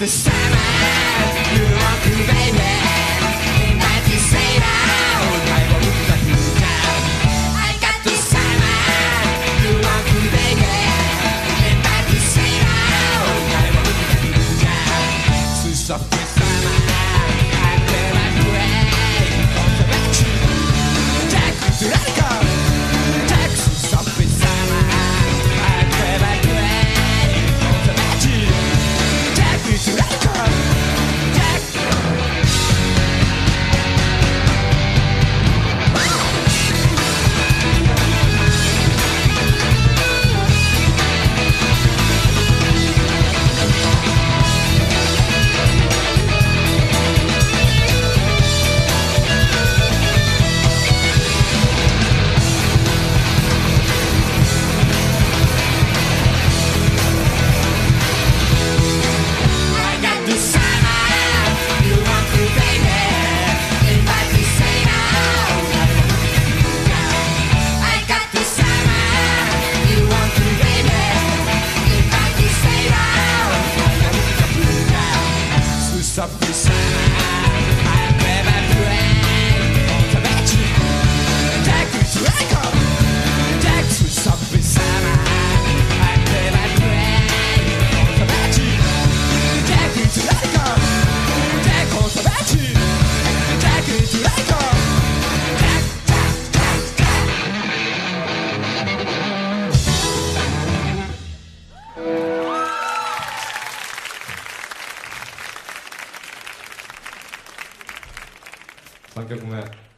the summer. To stop the Danke, Junge.